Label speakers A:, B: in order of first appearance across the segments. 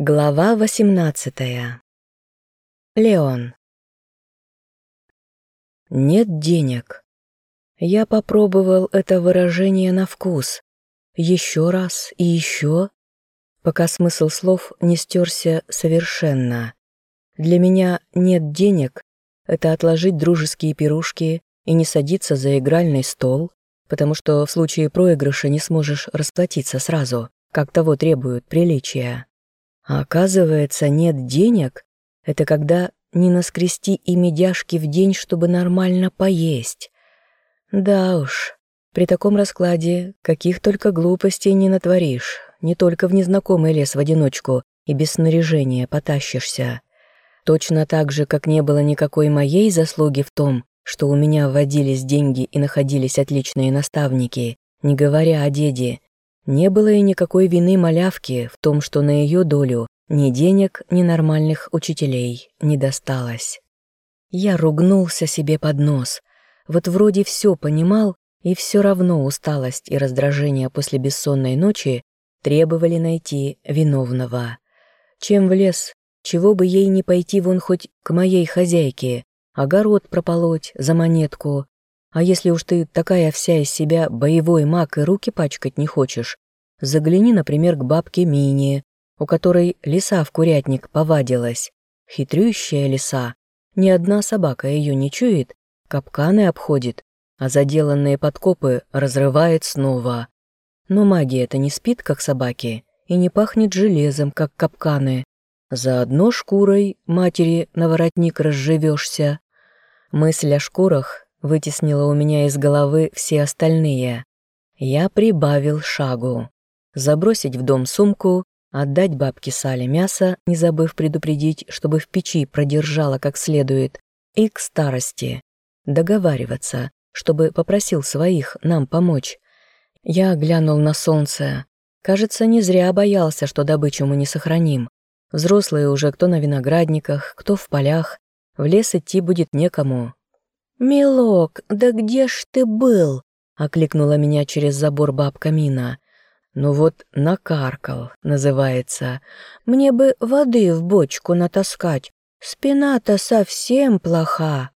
A: Глава 18. Леон. Нет денег. Я попробовал это выражение на вкус. Еще раз и еще, пока смысл слов не стерся совершенно. Для меня нет денег — это отложить дружеские пирушки и не садиться за игральный стол, потому что в случае проигрыша не сможешь расплатиться сразу, как того требуют приличия. А оказывается, нет денег — это когда не наскрести и медяшки в день, чтобы нормально поесть. Да уж, при таком раскладе каких только глупостей не натворишь, не только в незнакомый лес в одиночку и без снаряжения потащишься. Точно так же, как не было никакой моей заслуги в том, что у меня вводились деньги и находились отличные наставники, не говоря о деде, не было и никакой вины малявки в том, что на ее долю ни денег, ни нормальных учителей не досталось. Я ругнулся себе под нос. Вот вроде все понимал, и все равно усталость и раздражение после бессонной ночи требовали найти виновного. Чем в лес, чего бы ей не пойти вон хоть к моей хозяйке, огород прополоть за монетку, а если уж ты такая вся из себя боевой маг и руки пачкать не хочешь, загляни, например, к бабке Мине, у которой лиса в курятник повадилась. Хитрющая лиса. Ни одна собака ее не чует, капканы обходит, а заделанные подкопы разрывает снова. Но магия-то не спит, как собаки, и не пахнет железом, как капканы. Заодно шкурой матери на воротник разживешься. Мысль о шкурах вытеснила у меня из головы все остальные. Я прибавил шагу. Забросить в дом сумку, отдать бабке Сале мясо, не забыв предупредить, чтобы в печи продержала как следует, и к старости. Договариваться, чтобы попросил своих нам помочь. Я глянул на солнце. Кажется, не зря боялся, что добычу мы не сохраним. Взрослые уже кто на виноградниках, кто в полях. В лес идти будет некому, «Милок, да где ж ты был?» — окликнула меня через забор бабка Мина. «Ну вот накаркал, называется. Мне бы воды в бочку натаскать. Спина-то совсем плоха».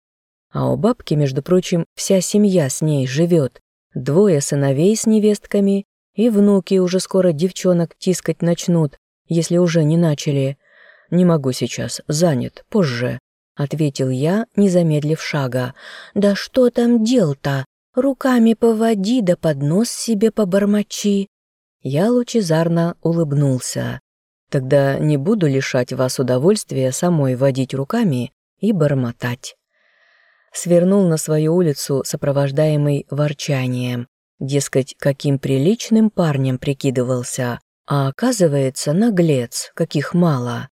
A: А у бабки, между прочим, вся семья с ней живет. Двое сыновей с невестками, и внуки уже скоро девчонок тискать начнут, если уже не начали. Не могу сейчас, занят, позже ответил я, не замедлив шага. «Да что там дел-то? Руками поводи да поднос себе побормочи». Я лучезарно улыбнулся. «Тогда не буду лишать вас удовольствия самой водить руками и бормотать». Свернул на свою улицу, сопровождаемый ворчанием. Дескать, каким приличным парнем прикидывался, а оказывается наглец, каких мало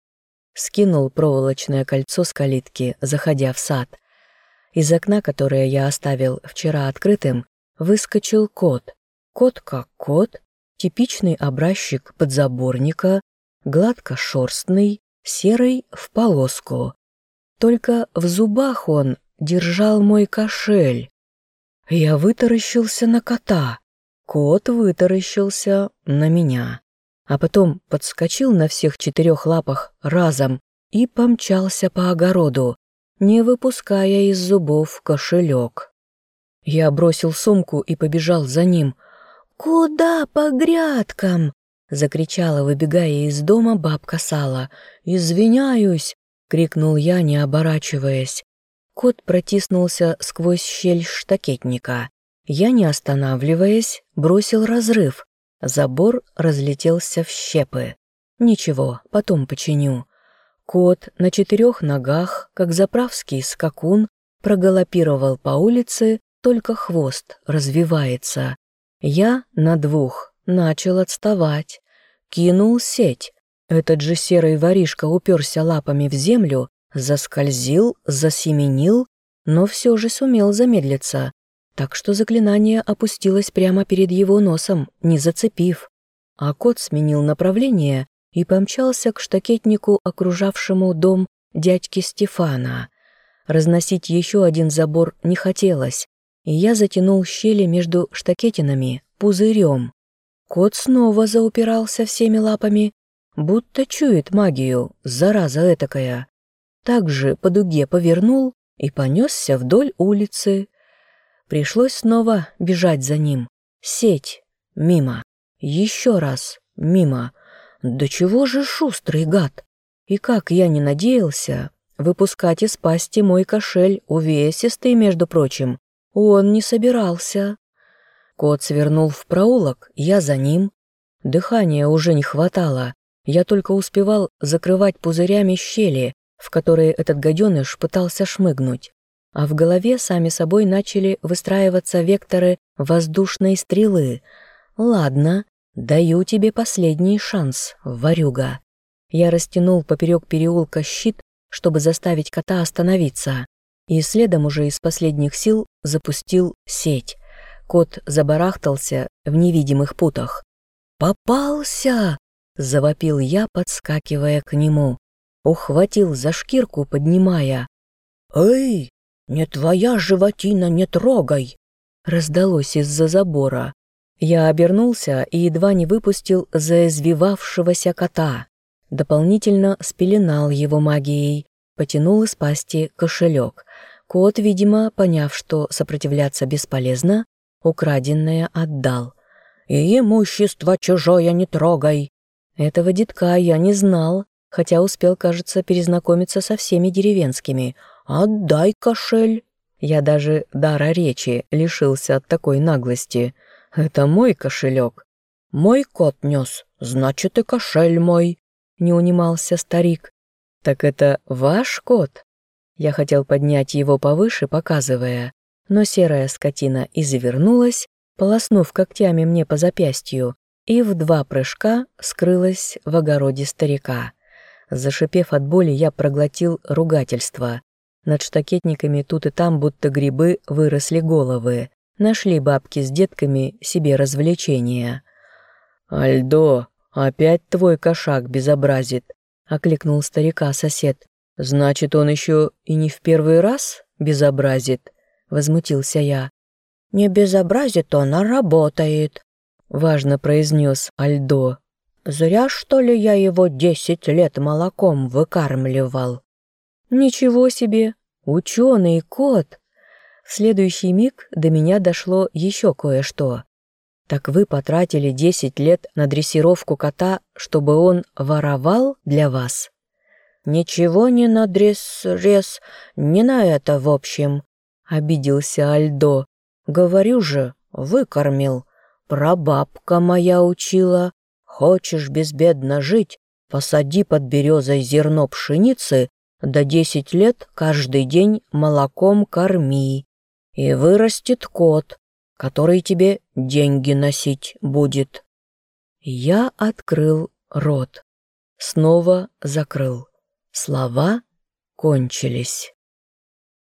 A: скинул проволочное кольцо с калитки, заходя в сад. Из окна, которое я оставил вчера открытым, выскочил кот. Кот как кот, типичный образчик подзаборника, гладкошерстный, серый в полоску. Только в зубах он держал мой кошель. Я вытаращился на кота, кот вытаращился на меня а потом подскочил на всех четырех лапах разом и помчался по огороду, не выпуская из зубов кошелек. Я бросил сумку и побежал за ним. «Куда по грядкам?» — закричала, выбегая из дома бабка Сала. «Извиняюсь!» — крикнул я, не оборачиваясь. Кот протиснулся сквозь щель штакетника. Я, не останавливаясь, бросил разрыв, Забор разлетелся в щепы. Ничего, потом починю. Кот на четырех ногах, как заправский скакун, прогалопировал по улице, только хвост развивается. Я на двух начал отставать. Кинул сеть. Этот же серый воришка уперся лапами в землю, заскользил, засеменил, но все же сумел замедлиться, так что заклинание опустилось прямо перед его носом, не зацепив. А кот сменил направление и помчался к штакетнику, окружавшему дом дядьки Стефана. Разносить еще один забор не хотелось, и я затянул щели между штакетинами пузырем. Кот снова заупирался всеми лапами. будто чует магию, зараза этакая. Также по дуге повернул и понесся вдоль улицы. Пришлось снова бежать за ним. Сеть. Мимо. Еще раз. Мимо. Да чего же шустрый гад? И как я не надеялся, выпускать из пасти мой кошель, увесистый, между прочим, он не собирался. Кот свернул в проулок, я за ним. Дыхания уже не хватало. Я только успевал закрывать пузырями щели, в которые этот гаденыш пытался шмыгнуть. А в голове сами собой начали выстраиваться векторы воздушной стрелы. «Ладно, даю тебе последний шанс, ворюга». Я растянул поперек переулка щит, чтобы заставить кота остановиться, и следом уже из последних сил запустил сеть. Кот забарахтался в невидимых путах. «Попался!» — завопил я, подскакивая к нему. Ухватил за шкирку, поднимая. «Эй, не твоя животина, не трогай!» Раздалось из-за забора. Я обернулся и едва не выпустил заизвивавшегося кота. Дополнительно спеленал его магией, потянул из пасти кошелек. Кот, видимо, поняв, что сопротивляться бесполезно, украденное отдал. «И имущество чужое не трогай!» Этого детка я не знал, хотя успел, кажется, перезнакомиться со всеми деревенскими. «Отдай кошель!» Я даже дара речи лишился от такой наглости. «Это мой кошелек. Мой кот нес, значит и кошель мой!» Не унимался старик. «Так это ваш кот?» Я хотел поднять его повыше, показывая, но серая скотина извернулась, полоснув когтями мне по запястью, и в два прыжка скрылась в огороде старика. Зашипев от боли, я проглотил ругательство. Над штакетниками тут и там будто грибы выросли головы. Нашли бабки с детками себе развлечения. «Альдо, опять твой кошак безобразит», — окликнул старика сосед. «Значит, он еще и не в первый раз безобразит?» — возмутился я. «Не безобразит он, а работает», — важно произнес Альдо. «Зря, что ли, я его десять лет молоком выкармливал?» «Ничего себе! Ученый кот!» В следующий миг до меня дошло еще кое-что. «Так вы потратили десять лет на дрессировку кота, чтобы он воровал для вас?» «Ничего не на дресс-рез, не на это в общем», — обиделся Альдо. «Говорю же, выкормил. Прабабка моя учила. Хочешь безбедно жить, посади под березой зерно пшеницы, до десять лет каждый день молоком корми, и вырастет кот, который тебе деньги носить будет». Я открыл рот, снова закрыл. Слова кончились.